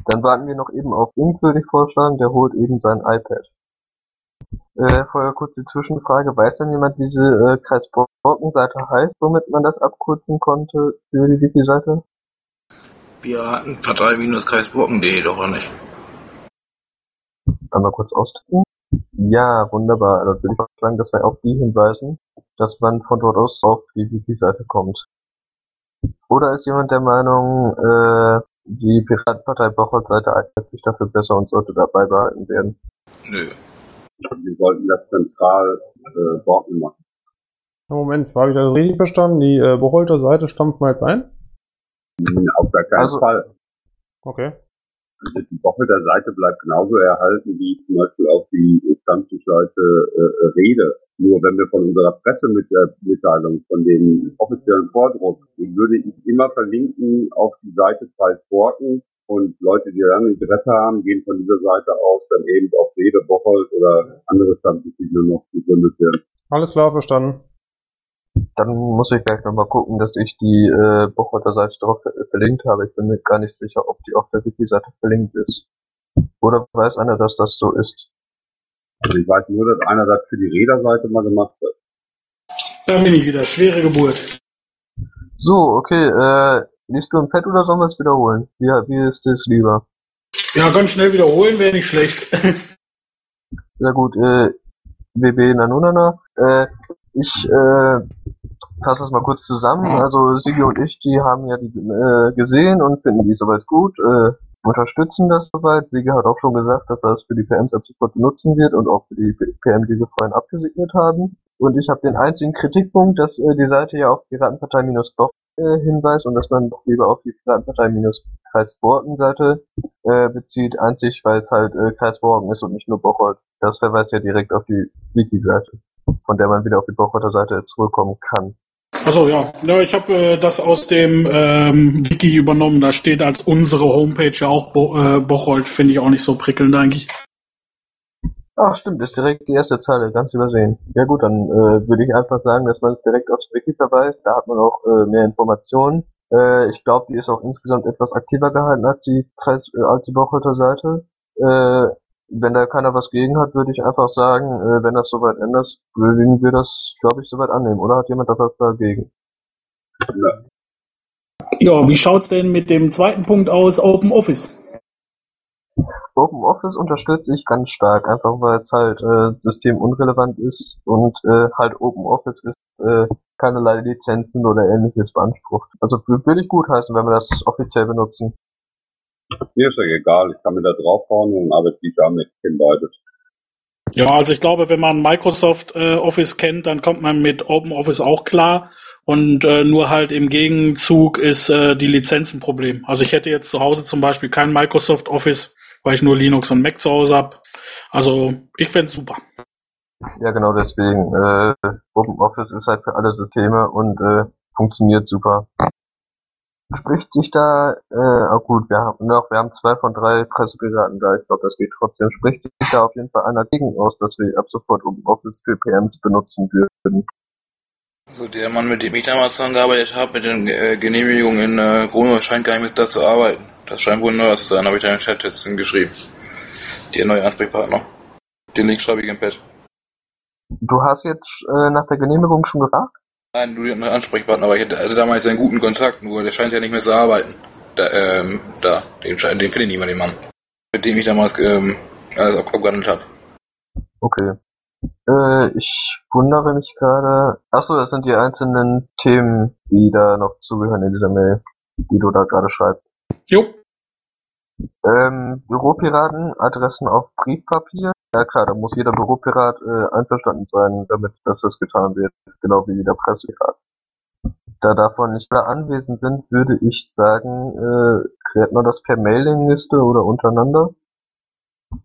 Dann warten wir noch eben auf Ink, würde ich vorschlagen, der holt eben sein iPad. Äh, vorher kurz die Zwischenfrage, weiß denn jemand, wie diese äh, Kreisborken-Seite heißt, womit man das abkürzen konnte für die Wiki-Seite? Piratenpartei-kreisburgen.de doch oder nicht? Einmal kurz austesten. Ja, wunderbar. Dann würde ich vorschlagen, dass wir auf die hinweisen, dass man von dort aus auf die Wiki-Seite kommt. Oder ist jemand der Meinung, äh, die Piratenpartei Bocholt-Seite eignet sich dafür besser und sollte dabei behalten werden? Nö. Wir sollten das zentral äh, Borken machen. Moment, habe ich das richtig verstanden? Die äh, Bocholter Seite stampft mal jetzt ein? Auf gar keinen Also- Fall. Okay. Die Bochelter Seite bleibt genauso erhalten wie zum Beispiel auch die Stammtischseite äh, Rede. Nur wenn wir von unserer Pressemitteilung, von dem offiziellen Vordruck, würde ich immer verlinken auf die Seite Preis Borken und Leute, die dann Interesse haben, gehen von dieser Seite aus dann eben auf Rede, Bocholt oder andere nur noch gegründet werden. Alles klar, verstanden. Dann muss ich gleich nochmal gucken, dass ich die äh, Bocholter Seite drauf ver verlinkt habe. Ich bin mir gar nicht sicher, ob die auf der Wiki-Seite verlinkt ist. Oder weiß einer, dass das so ist? Also ich weiß nur, dass einer das für die Räderseite mal gemacht hat. Da bin ich wieder. Schwere Geburt. So, okay, äh, liest du ein Pad oder sollen wir es wiederholen? Wie, wie ist es lieber? Ja, ganz schnell wiederholen wäre nicht schlecht. Sehr gut, äh, WB Nanunana. Äh, ich äh, fasse das mal kurz zusammen. Also Sigi und ich, die haben ja die äh, gesehen und finden die soweit gut, äh, unterstützen das soweit. Sigi hat auch schon gesagt, dass er es für die PMs ab sofort benutzen wird und auch für die PM, die wir vorhin abgesegnet haben. Und ich habe den einzigen Kritikpunkt, dass äh, die Seite ja auf Piratenpartei-Doch äh, hinweist und dass man doch lieber auf die Piratenpartei-Kreisborken-Seite äh, bezieht, einzig weil es halt äh, Kreisborken ist und nicht nur Bocholt. Das verweist ja direkt auf die Wiki-Seite, von der man wieder auf die Bocholter Seite zurückkommen kann. Achso, ja. ja ich habe äh, das aus dem ähm, Wiki übernommen. Da steht als unsere Homepage ja auch Bo äh, Bocholt. Finde ich auch nicht so prickelnd eigentlich. Ach stimmt, ist direkt die erste Zeile, ganz übersehen. Ja gut, dann äh, würde ich einfach sagen, dass man es direkt aufs Wiki verweist. Da hat man auch äh, mehr Informationen. Äh, ich glaube, die ist auch insgesamt etwas aktiver gehalten als die, äh, als die Bocholter Seite. Äh, wenn da keiner was gegen hat, würde ich einfach sagen, äh, wenn das soweit ändert, würden wir das, glaube ich, soweit annehmen. Oder hat jemand da was dagegen? Ja. ja, wie schaut's denn mit dem zweiten Punkt aus, Open Office? Open Office unterstütze ich ganz stark, einfach weil es halt äh, systemunrelevant ist und äh, halt Open Office ist äh, keinerlei Lizenzen oder ähnliches beansprucht. Also würde ich gut heißen, wenn wir das offiziell benutzen. Mir ist ja egal, ich kann mir da draufhauen und arbeite damit, in beides. Ja, also ich glaube, wenn man Microsoft äh, Office kennt, dann kommt man mit Open Office auch klar. Und äh, nur halt im Gegenzug ist äh, die Lizenzenproblem. Also ich hätte jetzt zu Hause zum Beispiel kein Microsoft Office weil ich nur Linux und Mac zu Hause habe. Also ich fände super. Ja, genau deswegen. Äh, OpenOffice ist halt für alle Systeme und äh, funktioniert super. Spricht sich da, äh, auch gut, wir haben noch, wir haben zwei von drei Pressepiraten da, ich glaube, das geht trotzdem. Spricht sich da auf jeden Fall einer gegen aus, dass wir ab sofort OpenOffice für PMs benutzen würden. Also der Mann, mit dem ich damals zusammengearbeitet habe, mit den äh, Genehmigungen in äh, Gruno, scheint gar nicht mehr da zu arbeiten. Das scheint wohl neuer zu sein, habe ich da im Chat jetzt geschrieben. Der neue Ansprechpartner. Den Link schreibe ich im Pad. Du hast jetzt äh, nach der Genehmigung schon gefragt? Nein, du den Ansprechpartner, aber ich hatte damals einen guten Kontakt, nur der scheint ja nicht mehr zu arbeiten. Da, ähm, da, den, den finde ich nicht mehr, den Mann. Mit dem ich damals ähm, alles abgehandelt habe. Okay. Äh, ich wundere mich gerade. Achso, das sind die einzelnen Themen, die da noch zugehören in dieser Mail, die du da gerade schreibst. Jo. Ähm, Büropiraten, Adressen auf Briefpapier. Ja klar, da muss jeder Büropirat äh, einverstanden sein, damit dass das getan wird, genau wie der Pressepirat. Da davon nicht alle anwesend sind, würde ich sagen, äh, klärt man das per Mailingliste oder untereinander.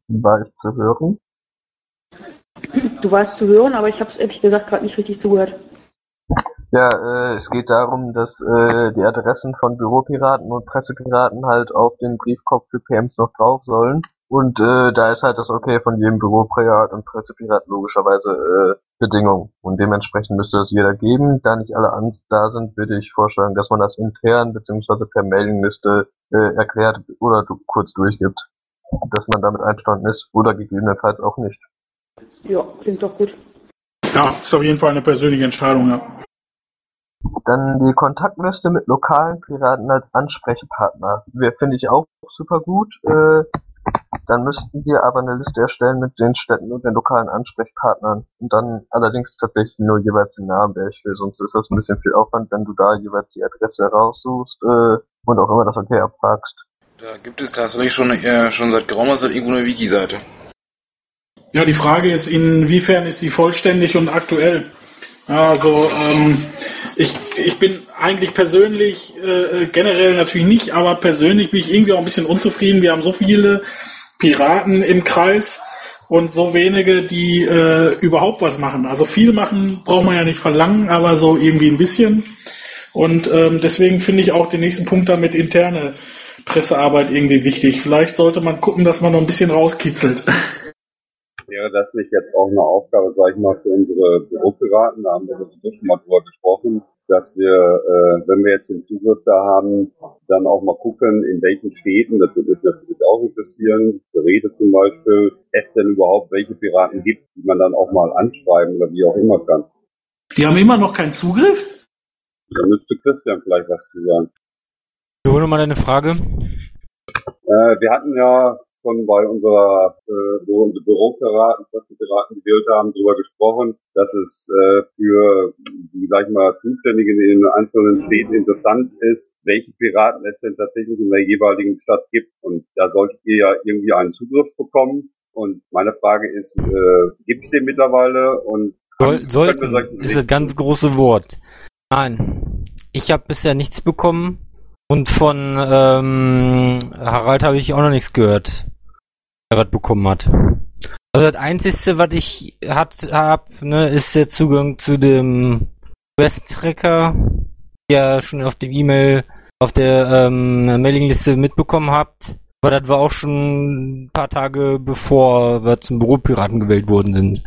War ich zu hören? Du warst zu hören, aber ich habe es ehrlich gesagt gerade nicht richtig zugehört. Ja, äh, es geht darum, dass äh, die Adressen von Büropiraten und Pressepiraten halt auf den Briefkopf für PMs noch drauf sollen. Und äh, da ist halt das Okay von jedem Büropirat und Pressepirat logischerweise äh, Bedingung. Und dementsprechend müsste das jeder geben. Da nicht alle ans da sind, würde ich vorschlagen, dass man das intern bzw. per Mailingliste äh, erklärt oder kurz durchgibt. Dass man damit einverstanden ist oder gegebenenfalls auch nicht. Ja, klingt doch gut. Ja, ist auf jeden Fall eine persönliche Entscheidung, ja. Dann die Kontaktliste mit lokalen Piraten als Ansprechpartner. Finde ich auch super gut. Äh, dann müssten wir aber eine Liste erstellen mit den Städten und den lokalen Ansprechpartnern. Und dann allerdings tatsächlich nur jeweils den Namen, der ich will. Sonst ist das ein bisschen viel Aufwand, wenn du da jeweils die Adresse raussuchst äh, und auch immer das Okay abfragst. Da gibt es tatsächlich schon, äh, schon seit geraumer Zeit irgendwo eine Wiki-Seite. Ja, die Frage ist, inwiefern ist die vollständig und aktuell? Also ähm, ich, ich bin eigentlich persönlich, äh, generell natürlich nicht, aber persönlich bin ich irgendwie auch ein bisschen unzufrieden. Wir haben so viele Piraten im Kreis und so wenige, die äh, überhaupt was machen. Also viel machen braucht man ja nicht verlangen, aber so irgendwie ein bisschen. Und ähm, deswegen finde ich auch den nächsten Punkt damit interne Pressearbeit irgendwie wichtig. Vielleicht sollte man gucken, dass man noch ein bisschen rauskitzelt. Wäre das nicht jetzt auch eine Aufgabe, sag ich mal, für unsere Büropiraten? Da haben wir sowieso schon mal drüber gesprochen, dass wir, äh, wenn wir jetzt den Zugriff da haben, dann auch mal gucken, in welchen Städten, das würde mich natürlich auch interessieren, Rede zum Beispiel, es denn überhaupt welche Piraten gibt, die man dann auch mal anschreiben oder wie auch immer kann. Die haben immer noch keinen Zugriff? Da müsste Christian vielleicht was zu sagen. Wiederhole mal deine Frage. Äh, wir hatten ja schon bei unserer, äh, wo unsere Büropiraten, Piraten gewählt haben, darüber gesprochen, dass es äh, für die, sag ich mal, Zuständigen in den einzelnen Städten interessant ist, welche Piraten es denn tatsächlich in der jeweiligen Stadt gibt. Und da solltet ihr ja irgendwie einen Zugriff bekommen. Und meine Frage ist, äh, gibt es den mittlerweile? Und Soll, sollten ist ein ganz großes Wort. Nein, ich habe bisher nichts bekommen und von ähm, Harald habe ich auch noch nichts gehört, was bekommen hat. Also das Einzige, was ich hat hab, ne, ist der Zugang zu dem Quest-Tracker, ja schon auf dem E-Mail, auf der ähm, Mailingliste mitbekommen habt. Aber das war auch schon ein paar Tage bevor wir zum Büropiraten gewählt worden sind.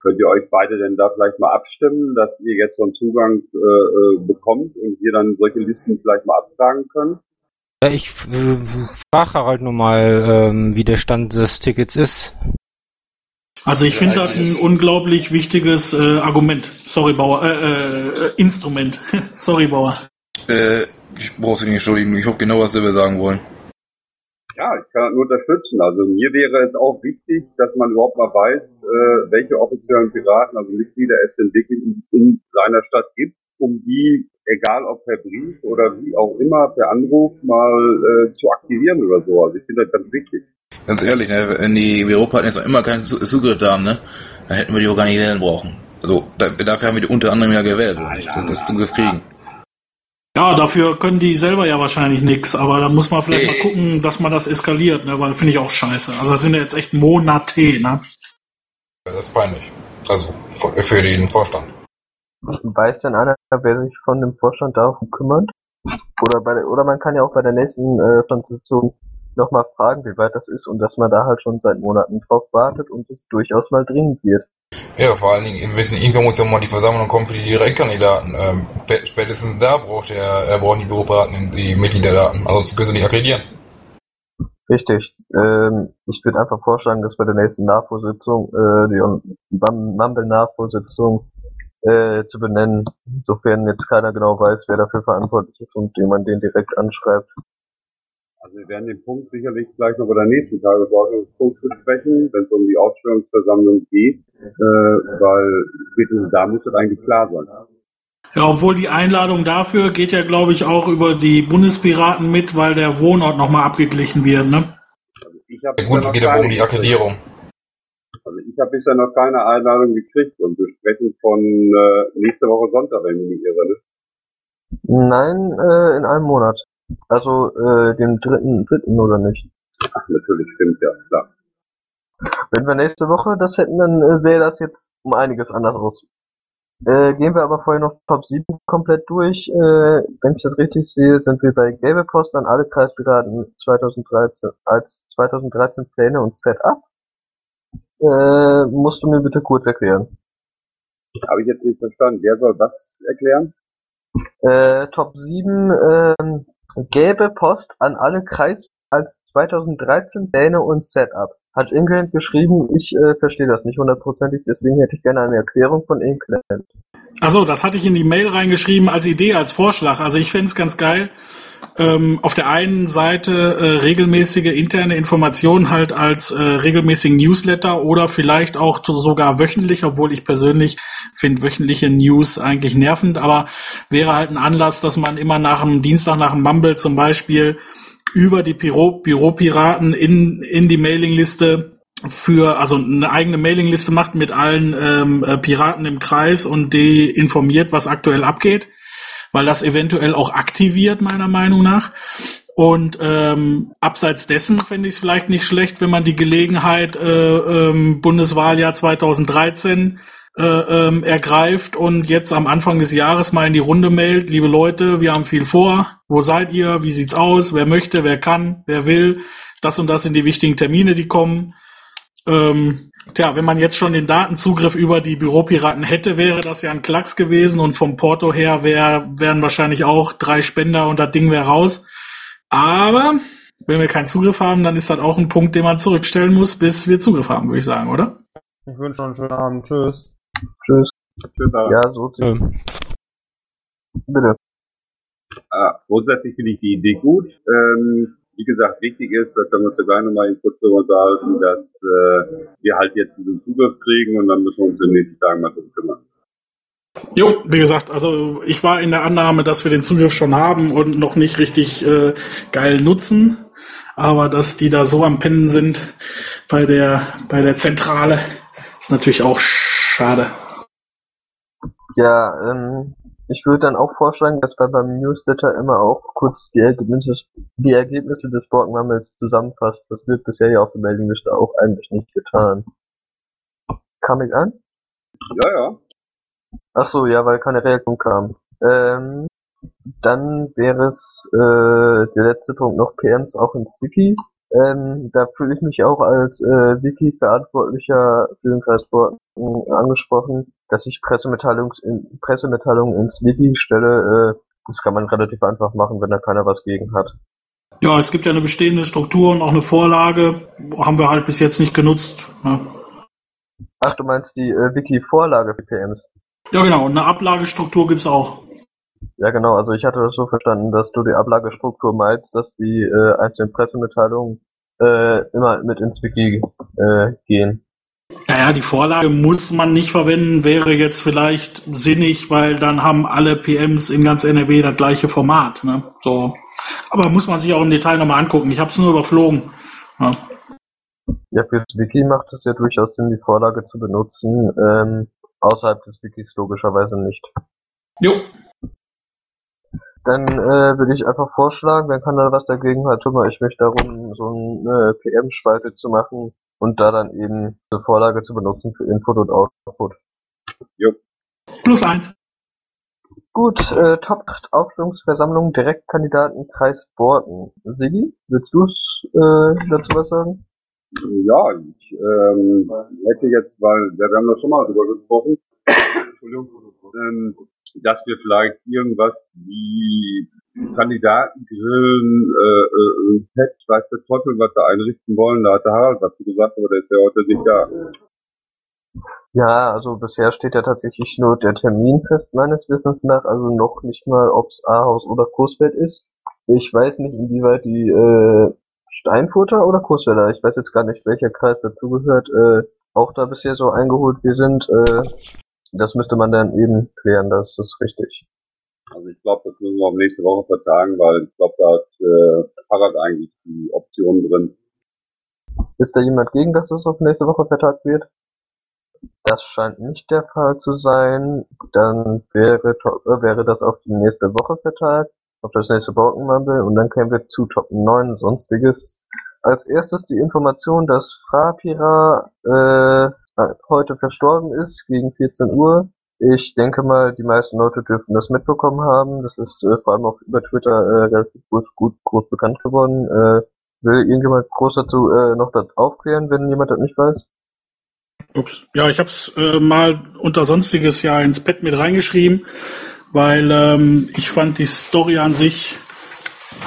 Könnt ihr euch beide denn da vielleicht mal abstimmen, dass ihr jetzt so einen Zugang äh, äh bekommt und wir dann solche Listen vielleicht mal abfragen können? Ja, ich äh, frage halt nur mal, ähm, wie der Stand des Tickets ist. Also ich finde das ein unglaublich wichtiges äh, Argument. Sorry, Bauer. Äh, äh, Instrument. Sorry, Bauer. Äh, ich brauche Sie nicht entschuldigen. Ich habe genau was wir sagen wollen. Ja, ich kann das nur unterstützen. Also mir wäre es auch wichtig, dass man überhaupt mal weiß, äh, welche offiziellen Piraten, also Mitglieder es denn wirklich in, in seiner Stadt gibt, um die, egal ob per Brief oder wie auch immer, per Anruf mal äh, zu aktivieren oder so. Also ich finde das ganz wichtig. Ganz ehrlich, ne, wenn die Europa jetzt noch immer keinen Zugriff haben, ne, dann hätten wir die auch gar nicht wählen brauchen. Also da, dafür haben wir die unter anderem ja gewählt, nein, nein, dass das Zugriff kriegen. Ja, dafür können die selber ja wahrscheinlich nichts, aber da muss man vielleicht Ey. mal gucken, dass man das eskaliert, ne, weil finde ich auch scheiße. Also das sind ja jetzt echt Monate, ne? Das ist peinlich. Also für den Vorstand. Weiß denn einer, wer sich von dem Vorstand darum kümmert? Oder bei der, oder man kann ja auch bei der nächsten äh, Sitzung nochmal fragen, wie weit das ist und dass man da halt schon seit Monaten drauf wartet und es durchaus mal dringend wird. Ja, vor allen Dingen, im Wissen, irgendwann muss ja mal die Versammlung kommen für die Direktkandidaten. Ähm, spätestens da braucht er, er braucht die Bürokraten die Mitgliederdaten, ansonsten können sie nicht akkreditieren. Richtig. Ähm, ich würde einfach vorschlagen, dass bei der nächsten NAVO-Sitzung, äh, die Mumble-NAVO-Sitzung äh, zu benennen, sofern jetzt keiner genau weiß, wer dafür verantwortlich ist und jemand den direkt anschreibt. Also wir werden den Punkt sicherlich gleich noch bei der nächsten Tagesordnungspunkt besprechen, wenn es um die Ausstellungsversammlung geht, äh, weil spätestens da muss es eigentlich klar sein. Ja, obwohl die Einladung dafür geht ja, glaube ich, auch über die Bundespiraten mit, weil der Wohnort nochmal abgeglichen wird, ne? Also ich ja, gut, es geht aber um die Akkreditierung. Also ich habe bisher noch keine Einladung gekriegt und wir sprechen von äh, nächste Woche Sonntag, wenn ich mich irre, ne? Nein, äh, in einem Monat. Also äh, den dritten, dritten oder nicht? Ach, natürlich, stimmt, ja, klar. Wenn wir nächste Woche das hätten, dann äh, sähe das jetzt um einiges anders aus. Äh, gehen wir aber vorher noch Top 7 komplett durch. Äh, wenn ich das richtig sehe, sind wir bei Gelbe Post an alle Kreispiraten 2013 als 2013 Pläne und Setup. Äh, musst du mir bitte kurz erklären. Habe ich jetzt nicht verstanden. Wer soll was erklären? Äh, Top 7, ähm, Gelbe Post an alle Kreis als 2013 Pläne und Setup. Hat England geschrieben, ich äh, verstehe das nicht hundertprozentig, deswegen hätte ich gerne eine Erklärung von England. Achso, das hatte ich in die Mail reingeschrieben als Idee, als Vorschlag. Also ich fände es ganz geil, ähm, auf der einen Seite äh, regelmäßige interne Informationen halt als äh, regelmäßigen Newsletter oder vielleicht auch sogar wöchentlich, obwohl ich persönlich finde wöchentliche News eigentlich nervend, aber wäre halt ein Anlass, dass man immer nach dem Dienstag nach dem Mumble zum Beispiel über die Büro, Büropiraten in, in die Mailingliste für, also eine eigene Mailingliste macht mit allen ähm, äh, Piraten im Kreis und die informiert, was aktuell abgeht weil das eventuell auch aktiviert, meiner Meinung nach. Und ähm, abseits dessen fände ich es vielleicht nicht schlecht, wenn man die Gelegenheit äh, ähm, Bundeswahljahr 2013 äh, ähm, ergreift und jetzt am Anfang des Jahres mal in die Runde meldet, liebe Leute, wir haben viel vor, wo seid ihr, wie sieht's aus, wer möchte, wer kann, wer will, das und das sind die wichtigen Termine, die kommen. Ähm, Tja, wenn man jetzt schon den Datenzugriff über die Büropiraten hätte, wäre das ja ein Klacks gewesen und vom Porto her wär, wären wahrscheinlich auch drei Spender und das Ding wäre raus. Aber wenn wir keinen Zugriff haben, dann ist das auch ein Punkt, den man zurückstellen muss, bis wir Zugriff haben, würde ich sagen, oder? Ich wünsche noch einen schönen Abend. Tschüss. Tschüss. Tschüss. Ja, so. Ähm. Bitte. Ah, grundsätzlich finde ich die Idee gut. Ähm, wie gesagt, wichtig ist, da können wir uns ja gleich nochmal kurz drüber unterhalten, dass äh, wir halt jetzt diesen Zugriff kriegen und dann müssen wir uns in den nächsten Tagen mal drum kümmern. Jo, wie gesagt, also ich war in der Annahme, dass wir den Zugriff schon haben und noch nicht richtig äh, geil nutzen. Aber dass die da so am Pennen sind bei der, bei der Zentrale, ist natürlich auch schade. Ja, ähm, ich würde dann auch vorschlagen, dass wir beim Newsletter immer auch kurz die Ergebnisse, die Ergebnisse des Borkenmammels zusammenfasst. Das wird bisher ja auf der Meldungliste auch eigentlich nicht getan. Kam ich an? Ja, ja. Ach so, ja, weil keine Reaktion kam. Ähm, dann wäre es äh, der letzte Punkt noch PMs auch ins Wiki. Ähm, da fühle ich mich auch als äh, Wiki-Verantwortlicher für den Kreis Borken angesprochen, dass ich Pressemitteilung, in, Pressemitteilungen ins Wiki stelle. Äh, das kann man relativ einfach machen, wenn da keiner was gegen hat. Ja, es gibt ja eine bestehende Struktur und auch eine Vorlage. Haben wir halt bis jetzt nicht genutzt. Ne? Ach, du meinst die äh, Wiki-Vorlage für PMs? Ja, genau. Und eine Ablagestruktur gibt's auch. Ja, genau. Also ich hatte das so verstanden, dass du die Ablagestruktur meinst, dass die äh, einzelnen Pressemitteilungen äh, immer mit ins Wiki äh, gehen. Naja, die Vorlage muss man nicht verwenden, wäre jetzt vielleicht sinnig, weil dann haben alle PMs in ganz NRW das gleiche Format. Ne? So. Aber muss man sich auch im Detail nochmal angucken. Ich habe es nur überflogen. Ja. ja, fürs Wiki macht es ja durchaus Sinn, die Vorlage zu benutzen. Ähm, außerhalb des Wikis logischerweise nicht. Jo. Dann äh, würde ich einfach vorschlagen, wenn keiner was dagegen hat, kümmere ich mich darum, so eine PM-Spalte zu machen und da dann eben eine Vorlage zu benutzen für Input und Output. Jo. Plus eins. Gut, äh, Top-Aufstellungsversammlung Direktkandidaten Kreis Borken. Sigi, willst du äh, dazu was sagen? Ja, ich ähm, hätte jetzt, weil wir haben da schon mal drüber gesprochen, Entschuldigung, ähm, dass wir vielleicht irgendwas wie Kandidatengrillen, äh, äh, Pet, weiß der Teufel, was da einrichten wollen. Da hat der Harald was gesagt, aber der ist ja heute nicht da. Ja, also bisher steht ja tatsächlich nur der Termin fest, meines Wissens nach, also noch nicht mal, ob's Ahaus oder Coesfeld ist. Ich weiß nicht, inwieweit die äh, Steinfurter oder Coesfelder, ich weiß jetzt gar nicht, welcher Kreis dazugehört, äh, auch da bisher so eingeholt wir sind. Äh, das müsste man dann eben klären, das ist richtig. Also ich glaube, das müssen wir auf nächste Woche vertagen, weil ich glaube, da hat äh, Harald eigentlich die Option drin. Ist da jemand gegen, dass das auf nächste Woche vertagt wird? Das scheint nicht der Fall zu sein. Dann wäre, äh, wäre das auf die nächste Woche vertagt, auf das nächste Borkenmumble und dann kämen wir zu Top 9 sonstiges. Als erstes die Information, dass Frapira äh, heute verstorben ist, gegen 14 Uhr. Ich denke mal, die meisten Leute dürften das mitbekommen haben. Das ist äh, vor allem auch über Twitter äh, relativ groß, gut, groß bekannt geworden. Äh, will irgendjemand groß dazu äh, noch das aufklären, wenn jemand das nicht weiß? Ups. Ja, ich habe es äh, mal unter sonstiges Jahr ins Bett mit reingeschrieben, weil ähm, ich fand die Story an sich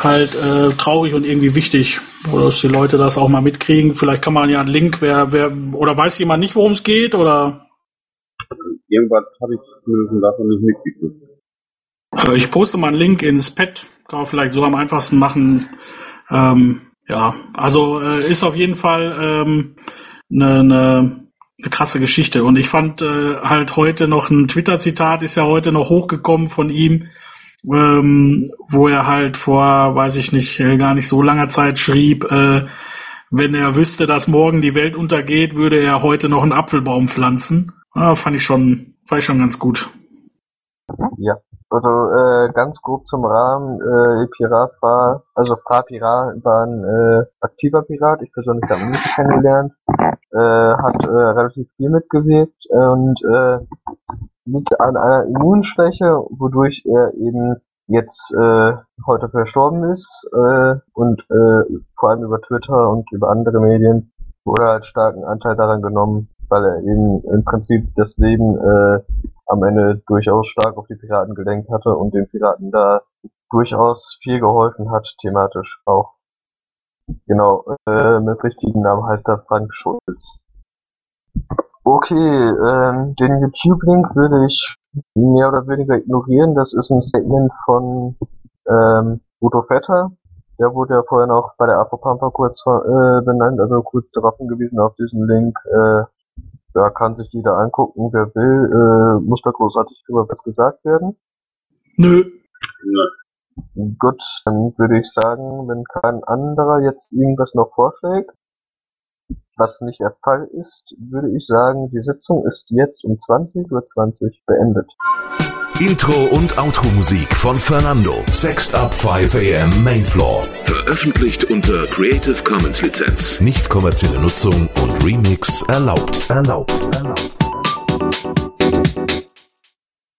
halt äh, traurig und irgendwie wichtig, dass die Leute das auch mal mitkriegen. Vielleicht kann man ja einen Link, wer, wer oder weiß jemand nicht, worum es geht, oder? Irgendwas habe ich zumindest davon nicht mitgekriegt. Äh, ich poste mal einen Link ins Pad, kann man vielleicht so am einfachsten machen. Ähm, ja, also äh, ist auf jeden Fall ähm, eine, ne, eine krasse Geschichte. Und ich fand äh, halt heute noch ein Twitter-Zitat, ist ja heute noch hochgekommen von ihm, ähm, wo er halt vor, weiß ich nicht, äh, gar nicht so langer Zeit schrieb, äh, wenn er wüsste, dass morgen die Welt untergeht, würde er heute noch einen Apfelbaum pflanzen. Ja, fand ich schon, fand ich schon ganz gut. Ja, also äh, ganz grob zum Rahmen, äh, Pirat war, also Fra Pirat war ein äh, aktiver Pirat, ich persönlich habe ihn nicht kennengelernt, äh, hat äh, relativ viel mitgewirkt und äh, liegt an einer Immunschwäche, wodurch er eben jetzt äh, heute verstorben ist äh, und äh, vor allem über Twitter und über andere Medien wurde halt starken Anteil daran genommen, weil er eben im Prinzip das Leben äh, am Ende durchaus stark auf die Piraten gelenkt hatte und den Piraten da durchaus viel geholfen hat, thematisch auch. Genau, äh, mit richtigen Namen heißt er Frank Schulz. Okay, ähm, den YouTube-Link würde ich mehr oder weniger ignorieren. Das ist ein Statement von ähm, Udo Vetter, Der wurde ja vorher noch bei der Afropampa kurz äh, benannt, also kurz darauf hingewiesen auf diesen Link. Äh, da kann sich jeder angucken, wer will. Äh, muss da großartig drüber was gesagt werden? Nö. Nö. Gut, dann würde ich sagen, wenn kein anderer jetzt irgendwas noch vorschlägt, was nicht der Fall ist, würde ich sagen, die Sitzung ist jetzt um 20.20 Uhr beendet. Intro und Outro-Musik von Fernando. Sexed Up 5 AM Main Floor. Veröffentlicht unter Creative Commons Lizenz. Nicht kommerzielle Nutzung und Remix erlaubt. Erlaubt. erlaubt.